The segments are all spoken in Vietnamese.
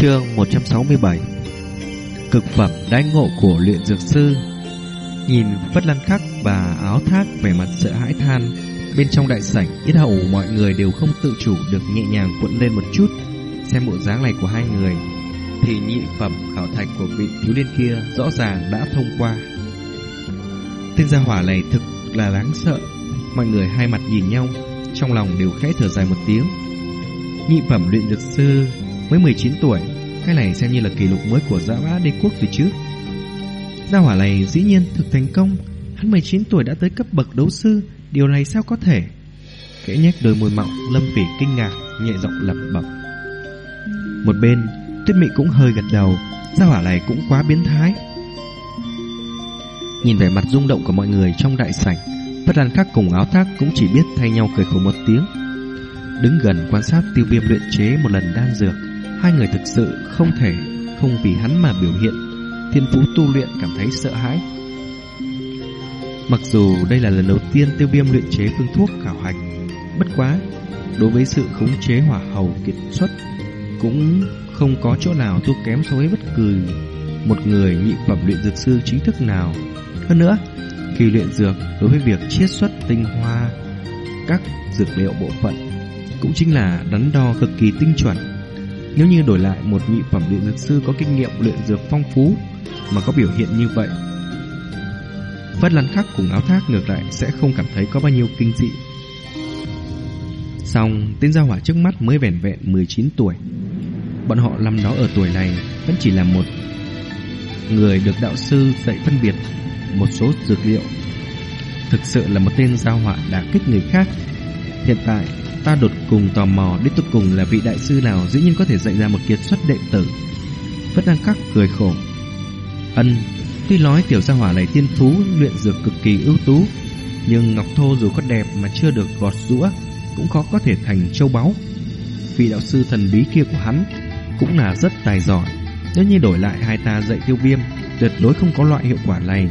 Chương 167 Cực phẩm đai ngộ của luyện dược sư. Nhìn Phất Lan Khắc và áo thác vẻ mặt sợ hãi than. Bên trong đại sảnh Ít hậu mọi người đều không tự chủ được nhẹ nhàng cuộn lên một chút, Xem bộ dáng này của hai người. Thì nhị phẩm khảo thạch của vị thiếu liên kia Rõ ràng đã thông qua. Tên gia hỏa này thực là đáng sợ. Mọi người hai mặt nhìn nhau, Trong lòng đều khẽ thở dài một tiếng. Nhị phẩm luyện dược sư mới 19 tuổi, cái này xem như là kỷ lục mới của Dã Mã Đế quốc từ trước. Gia hỏa này dĩ nhiên thực thành công, hắn 19 tuổi đã tới cấp bậc đấu sư, điều này sao có thể? Kẽ nhếch đôi môi mọng, Lâm Phỉ kinh ngạc, nhẹ giọng lẩm bẩm. Một bên, Tuyết Mị cũng hơi gật đầu, gia hỏa này cũng quá biến thái. Nhìn vẻ mặt rung động của mọi người trong đại sảnh, bất Lan Khắc cùng áo thác cũng chỉ biết thay nhau cười khổ một tiếng. Đứng gần quan sát tiêu viêm luyện chế một lần đan dược Hai người thực sự không thể Không vì hắn mà biểu hiện, Thiên phú tu luyện cảm thấy sợ hãi. Mặc dù đây là lần đầu tiên tiêu viêm luyện chế phương thuốc khảo hạch, Bất quá, Đối với sự khống chế hỏa hầu kiệt xuất, Cũng không có chỗ nào thua kém so với bất cứ Một người nhị phẩm luyện dược sư chính thức nào. Hơn nữa, Khi luyện dược đối với việc chiết xuất tinh hoa, Các dược liệu bộ phận Cũng chính là đắn đo cực kỳ tinh chuẩn nếu như đổi lại một nhị phẩm luyện dược sư có kinh nghiệm luyện dược phong phú mà có biểu hiện như vậy, Phất Lan Khắc cùng áo thác ngược lại sẽ không cảm thấy có bao nhiêu kinh dị. Xong, tên gia hỏa trước mắt mới vẻn vẹn 19 tuổi. Bọn họ năm đó ở tuổi này vẫn chỉ là một người được đạo sư dạy phân biệt một số dược liệu. Thực sự là một tên gia hỏa đã kích người khác. Hiện tại, Ta đột cùng tò mò đến tục cùng là vị đại sư nào dĩ nhiên có thể dạy ra một kiệt xuất đệ tử. Phất Đăng Khắc cười khổ. Ân, tuy nói tiểu gia hỏa này tiên phú luyện dược cực kỳ ưu tú, nhưng ngọc thô dù có đẹp mà chưa được gọt rũa cũng khó có thể thành châu báu. Vị đạo sư thần bí kia của hắn cũng là rất tài giỏi. Nếu như đổi lại hai ta dạy tiêu viêm, tuyệt đối không có loại hiệu quả này.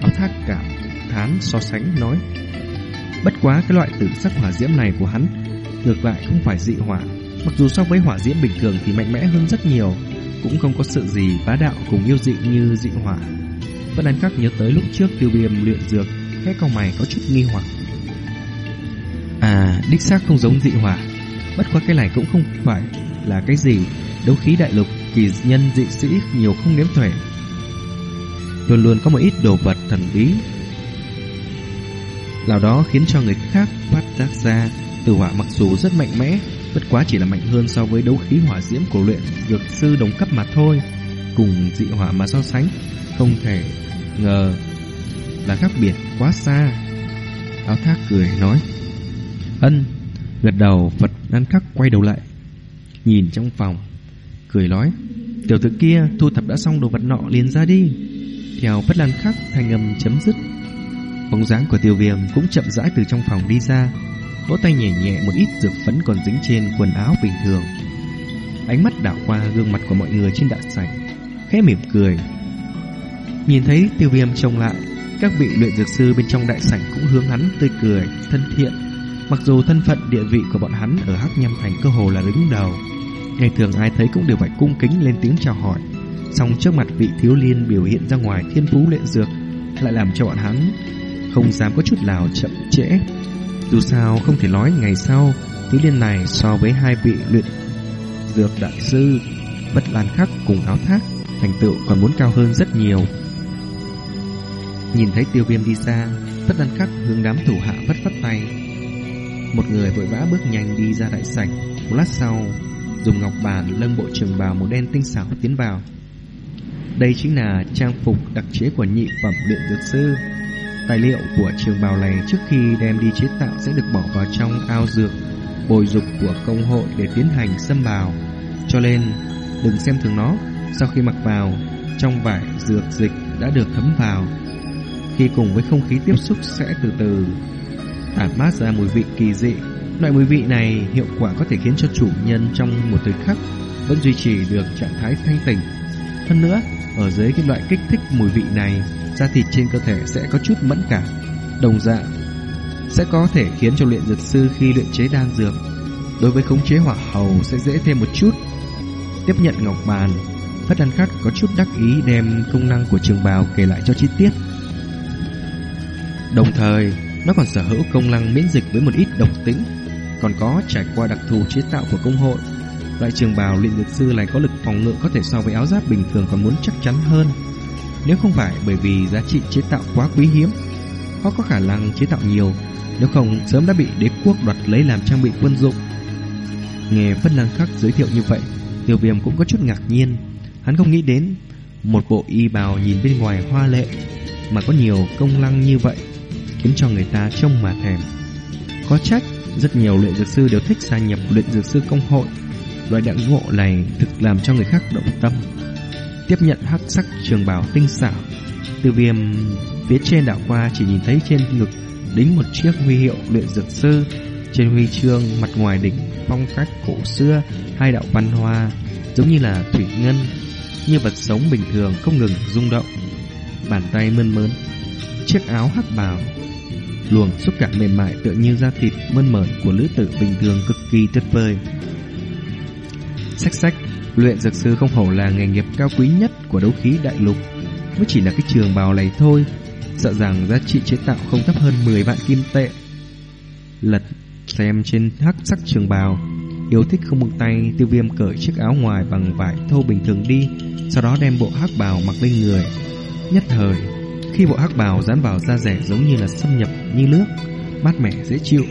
Áo thác cảm thán so sánh nói Bất quá cái loại tử sắc hỏa diễm này của hắn ngược lại không phải dị hỏa. Mặc dù so với hỏa diễm bình thường thì mạnh mẽ hơn rất nhiều, cũng không có sự gì bá đạo cùng yêu dị như dị hỏa. Vân An Các nhớ tới lúc trước tiêu viêm luyện dược, cái câu mày có chút nghi hoặc. À, đích xác không giống dị hỏa. Bất quá cái này cũng không phải là cái gì đấu khí đại lục kỳ nhân dị sĩ nhiều không đếm xuể. Luôn luôn có một ít đồ vật thần bí nào đó khiến cho người khác phát giác ra tử hỏa mặc dù rất mạnh mẽ, bất quá chỉ là mạnh hơn so với đấu khí hỏa diễm của luyện dược sư đồng cấp mà thôi. Cùng dị hỏa mà so sánh, không thể ngờ là khác biệt quá xa. Áo thác cười nói, ân, gật đầu Phật Đan Khắc quay đầu lại, nhìn trong phòng, cười nói, tiểu tử kia thu thập đã xong đồ vật nọ liền ra đi. Theo Phất Lan Khắc thanh âm chấm dứt Bóng dáng của tiêu viêm cũng chậm rãi từ trong phòng đi ra. Vỗ tay nhẹ nhẹ một ít dược phấn còn dính trên quần áo bình thường. Ánh mắt đảo qua gương mặt của mọi người trên đại sảnh Khẽ mỉm cười. Nhìn thấy tiêu viêm trông lại Các vị luyện dược sư bên trong đại sảnh cũng hướng hắn tươi cười, thân thiện. Mặc dù thân phận địa vị của bọn hắn ở Hắc Nhâm Thành cơ hồ là đứng đầu Ngày thường ai thấy cũng đều phải cung kính lên tiếng chào hỏi. Song trước mặt vị thiếu liên biểu hiện ra ngoài thiên phú luyện dược Lại làm cho bọn hắn không dám có chút nào chậm trễ. Dù sao không thể nói ngày sau thứ liên này so với hai vị luyện dược đại sư bất lan khắc cùng áo thác thành tựu còn muốn cao hơn rất nhiều. Nhìn thấy tiêu viêm đi xa, bất lan khắc hướng đám thủ hạ vất vất tay. Một người vội vã bước nhanh đi ra đại sảnh, một lát sau, dùng ngọc bàn lưng bộ trường bào màu đen tinh xảo tiến vào. Đây chính là trang phục đặc chế của nhị phẩm luyện dược sư Tài liệu của trường bào này trước khi đem đi chế tạo sẽ được bỏ vào trong ao dược bồi dục của công hội để tiến hành xâm bào. Cho nên, đừng xem thường nó, sau khi mặc vào, trong vải dược dịch đã được thấm vào. Khi cùng với không khí tiếp xúc sẽ từ từ tản mát ra mùi vị kỳ dị. Loại mùi vị này hiệu quả có thể khiến cho chủ nhân trong một thời khắc vẫn duy trì được trạng thái thanh tỉnh. Hơn nữa, ở dưới cái loại kích thích mùi vị này da thịt trên cơ thể sẽ có chút mẫn cảm, đồng dạng sẽ có thể khiến cho luyện dược sư khi luyện chế đan dược đối với khống chế hỏa hầu sẽ dễ thêm một chút. Tiếp nhận ngọc bàn, Phất đan Khắc có chút đắc ý đem công năng của trường bào kể lại cho chi tiết. Đồng thời, nó còn sở hữu công năng miễn dịch với một ít độc tính, còn có trải qua đặc thù chế tạo của công hội. Loại trường bào luyện dược sư này có lực phòng ngự có thể so với áo giáp bình thường còn muốn chắc chắn hơn. Nếu không phải bởi vì giá trị chế tạo quá quý hiếm, họ có khả năng chế tạo nhiều, nếu không sớm đã bị đế quốc đoạt lấy làm trang bị quân dụng. Nghe Phân Lang Khắc giới thiệu như vậy, Tiêu Viêm cũng có chút ngạc nhiên. Hắn không nghĩ đến một bộ y bào nhìn bên ngoài hoa lệ mà có nhiều công năng như vậy, khiến cho người ta trông mà thèm. Có trách, rất nhiều luyện dược sư đều thích gia nhập luyện dược sư công hội. Loại đặng ngộ này thực làm cho người khác động tâm. Tiếp nhận hắc sắc trường bào tinh xảo, Tiêu Viêm phía trên đảo qua chỉ nhìn thấy trên ngực đính một chiếc huy hiệu luyện dược sư, trên huy chương mặt ngoài đỉnh phong cách cổ xưa, hai đạo văn hoa giống như là thủy ngân, như vật sống bình thường không ngừng rung động. Bàn tay mơn mớn, chiếc áo hắc bào, luồng xúc cảm mềm mại tựa như da thịt mơn mởn của lữ tử bình thường cực kỳ tuyệt vời. Xách xách luyện dược sư không hổ là nghề nghiệp cao quý nhất của đấu khí đại lục, mới chỉ là cái trường bào này thôi, sợ rằng giá trị chế tạo không thấp hơn 10 vạn kim tệ. Lật xem trên hắc sắc trường bào, yêu thích không buông tay, tiêu viêm cởi chiếc áo ngoài bằng vải thô bình thường đi, sau đó đem bộ hắc bào mặc lên người. Nhất thời, khi bộ hắc bào dán vào da rẻ giống như là xâm nhập như nước, mát mẻ dễ chịu.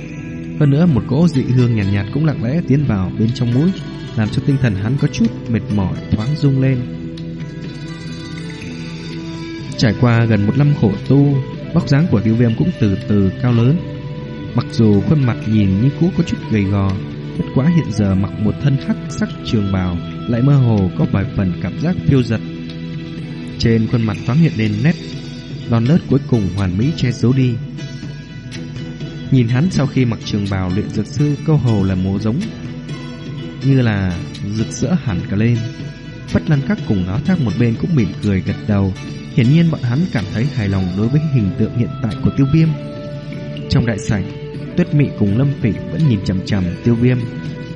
Hơn nữa một cỗ dị hương nhàn nhạt, nhạt cũng lặng lẽ tiến vào bên trong mũi, làm cho tinh thần hắn có chút mệt mỏi thoáng rung lên. Trải qua gần một năm khổ tu, bóc dáng của tiêu viêm cũng từ từ cao lớn. Mặc dù khuôn mặt nhìn như cũ có chút gầy gò, bất quá hiện giờ mặc một thân hắc sắc trường bào lại mơ hồ có vài phần cảm giác phiêu giật. Trên khuôn mặt thoáng hiện lên nét non nớt cuối cùng hoàn mỹ che giấu đi. Nhìn hắn sau khi mặc trường bào luyện dược sư câu hồ là mố giống như là rực rỡ hẳn cả lên. Phất Lan Các cùng áo thác một bên cũng mỉm cười gật đầu. Hiển nhiên bọn hắn cảm thấy hài lòng đối với hình tượng hiện tại của tiêu viêm. Trong đại sảnh, Tuyết Mị cùng Lâm Phỉ vẫn nhìn chằm chằm tiêu viêm.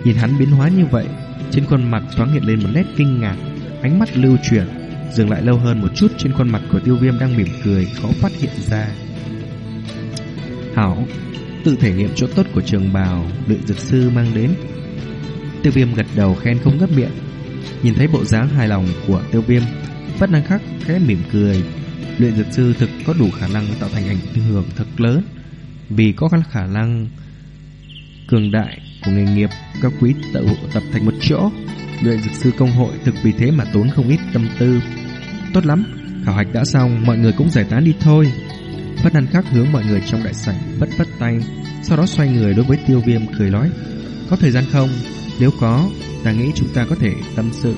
Nhìn hắn biến hóa như vậy, trên khuôn mặt thoáng hiện lên một nét kinh ngạc, ánh mắt lưu chuyển, dừng lại lâu hơn một chút trên khuôn mặt của tiêu viêm đang mỉm cười, khó phát hiện ra. Hảo, tự thể nghiệm chỗ tốt của trường bào, luyện dược sư mang đến. Tiêu viêm gật đầu khen không ngất miệng. Nhìn thấy bộ dáng hài lòng của tiêu viêm, Phất năng khắc khẽ mỉm cười. Luyện dược sư thực có đủ khả năng tạo thành ảnh hưởng thật lớn vì có khả năng cường đại của nghề nghiệp các quý tự tập thành một chỗ. Luyện dược sư công hội thực vì thế mà tốn không ít tâm tư. Tốt lắm, khảo hạch đã xong, mọi người cũng giải tán đi thôi. Phất Đan Khắc hướng mọi người trong đại sảnh vất vất tay, sau đó xoay người đối với Tiêu Viêm cười nói: "Có thời gian không? Nếu có, ta nghĩ chúng ta có thể tâm sự."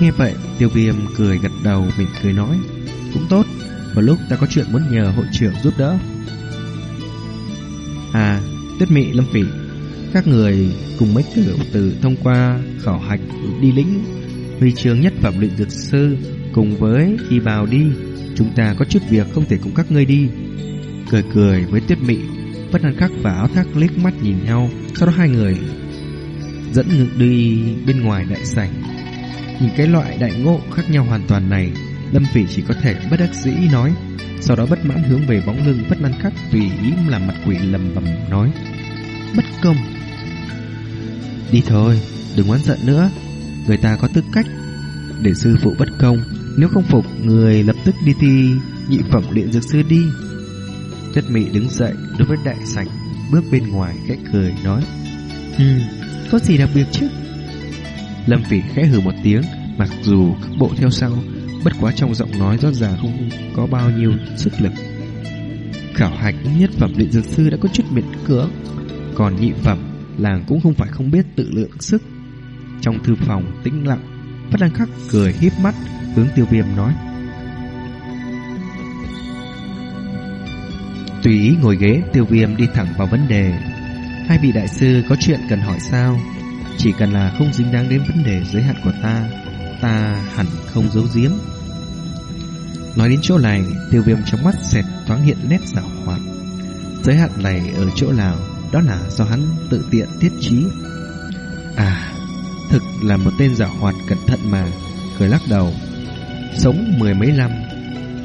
Nghe vậy, Tiêu Viêm cười gật đầu mỉm cười nói: "Cũng tốt, vào lúc ta có chuyện muốn nhờ hội trưởng giúp đỡ." À, Tuyết Mị Lâm Phỉ, các người cùng mấy tiểu tử thông qua khảo hạch đi lĩnh huy chương nhất phẩm luyện dược sư cùng với y bào đi, chúng ta có chút việc không thể cùng các ngươi đi. Cười cười với Tuyết Mị, Vân Hàn Khắc và Áo Thác liếc mắt nhìn nhau, sau đó hai người dẫn ngực đi bên ngoài đại sảnh. Nhìn cái loại đại ngộ khác nhau hoàn toàn này, Lâm Phỉ chỉ có thể bất đắc dĩ nói. Sau đó bất mãn hướng về bóng lưng Vân Hàn khắc tùy ý làm mặt quỷ lầm bầm nói Bất công Đi thôi, đừng oán giận nữa Người ta có tư cách Để sư phụ bất công nếu không phục, người lập tức đi thi. Nhị phẩm luyện dược sư đi. Tuyết Mị đứng dậy đối với đại sảnh Bước bên ngoài khẽ cười nói Ừ, có gì đặc biệt chứ? Lâm Phỉ khẽ hừ một tiếng Mặc dù các bộ theo sau Bất quá trong giọng nói rõ ràng không có bao nhiêu sức lực. Khảo hạch nhất phẩm luyện dược sư đã có chút miễn cưỡng Còn nhị phẩm Làng cũng không phải không biết tự lượng sức. Trong thư phòng tĩnh lặng Phát đang khắc cười híp mắt Hướng tiêu viêm nói. Tùy ý ngồi ghế Tiêu viêm đi thẳng vào vấn đề. Hai vị đại sư có chuyện cần hỏi sao? Chỉ cần là không dính đáng đến vấn đề giới hạn của ta Ta hẳn không giấu giếm. Nói đến chỗ này, tiêu viêm trong mắt xẹt thoáng hiện nét rào hoạt. Giới hạn này ở chỗ nào, đó là do hắn tự tiện thiết trí. À, thực là một tên giả hoạt cẩn thận mà Cười lắc đầu Sống mười mấy năm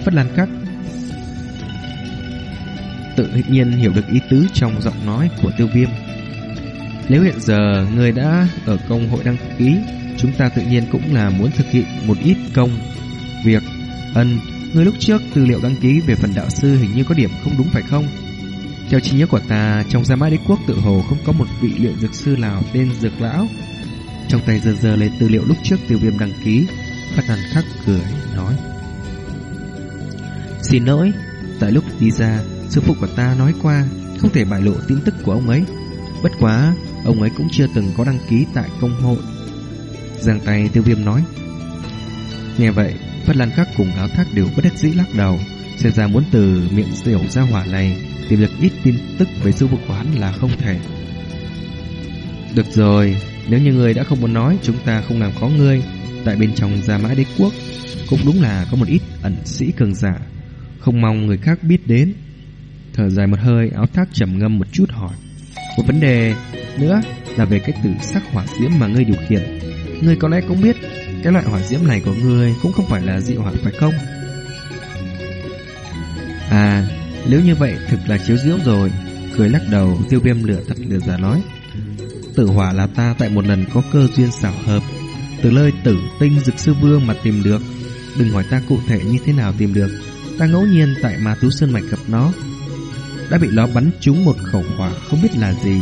Phất Lan Các Tự nhiên hiểu được ý tứ trong giọng nói của tiêu viêm Nếu hiện giờ người đã ở công hội đăng ký Chúng ta tự nhiên cũng là muốn thực hiện một ít công Việc Ân Người lúc trước tư liệu đăng ký về phần đạo sư hình như có điểm không đúng phải không? Theo trí nhớ của ta, trong Gia Mã Đế Quốc tự hồ không có một vị luyện dược sư nào tên Dược Lão. Trong tay dơ dơ lên tư liệu lúc trước tiêu viêm đăng ký, Phát Hàn khắc cười, nói. Xin lỗi, tại lúc đi ra, sư phụ của ta nói qua, không thể bại lộ tin tức của ông ấy. Bất quá, ông ấy cũng chưa từng có đăng ký tại công hội. Giang tay tiêu viêm nói. Nghe vậy, Phát Lan Khắc cùng áo thác đều bất đắc dĩ lắc đầu, xem ra muốn từ miệng tiểu gia hỏa này tìm được ít tin tức về sư phụ của hắn là không thể. Được rồi, nếu như người đã không muốn nói, chúng ta không làm khó ngươi. Tại bên trong Gia Mã Đế Quốc, cũng đúng là có một ít ẩn sĩ cường giả, không mong người khác biết đến. Thở dài một hơi, áo thác trầm ngâm một chút hỏi. Một vấn đề nữa là về cái tử sắc hỏa diễm mà ngươi điều khiển. Ngươi có lẽ cũng biết, cái loại hỏa diễm này của ngươi cũng không phải là dị hỏa phải không? À, nếu như vậy thực là chiếu diễu rồi Cười lắc đầu tiêu viêm lửa thật lửa giả nói Tử hỏa là ta tại một lần có cơ duyên xảo hợp. Từ lời tử tinh dực sư vương mà tìm được. Đừng hỏi ta cụ thể như thế nào tìm được. Ta ngẫu nhiên tại ma tú sơn mạch gặp nó. Đã bị nó bắn trúng một khẩu hỏa không biết là gì.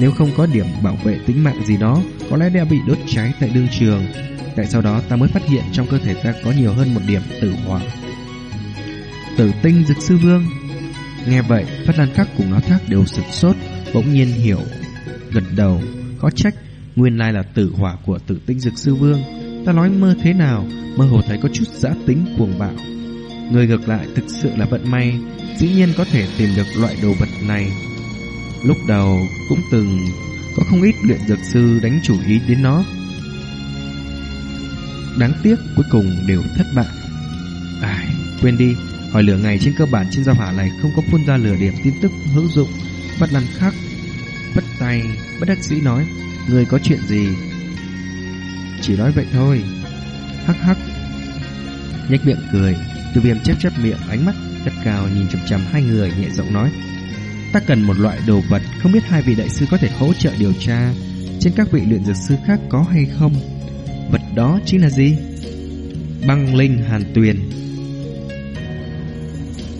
Nếu không có điểm bảo vệ tính mạng gì đó Có lẽ đã bị đốt cháy tại đương trường. Tại sau đó ta mới phát hiện trong cơ thể ta có nhiều hơn một điểm tử hỏa? Tử tinh dực sư vương. Nghe vậy, Phát Lan Khắc cùng áo thác đều sửng sốt, bỗng nhiên hiểu, gật đầu, có trách, nguyên lai là tử hỏa của tử tinh dực sư vương. Ta nói mơ thế nào, mơ hồ thấy có chút giã tính cuồng bạo. Người ngược lại thực sự là vận may, dĩ nhiên có thể tìm được loại đồ vật này. Lúc đầu cũng từng có không ít luyện dược sư đánh chủ ý đến nó. Đáng tiếc cuối cùng đều thất bại. Ai, quên đi, Hỏi lửa ngày trên cơ bản trên giao hỏa này không có phun ra lửa điểm tin tức hữu dụng. Bất lăn khác bất tay, bất đắc dĩ nói, người có chuyện gì? Chỉ nói vậy thôi. Hắc hắc. Nhếch miệng cười, tiêu viêm chép chép miệng, ánh mắt gắt cao nhìn chằm chằm hai người nhẹ giọng nói. Ta cần một loại đồ vật, không biết hai vị đại sư có thể hỗ trợ điều tra trên các vị luyện dược sư khác có hay không. Vật đó chính là gì? Băng linh hàn tuyền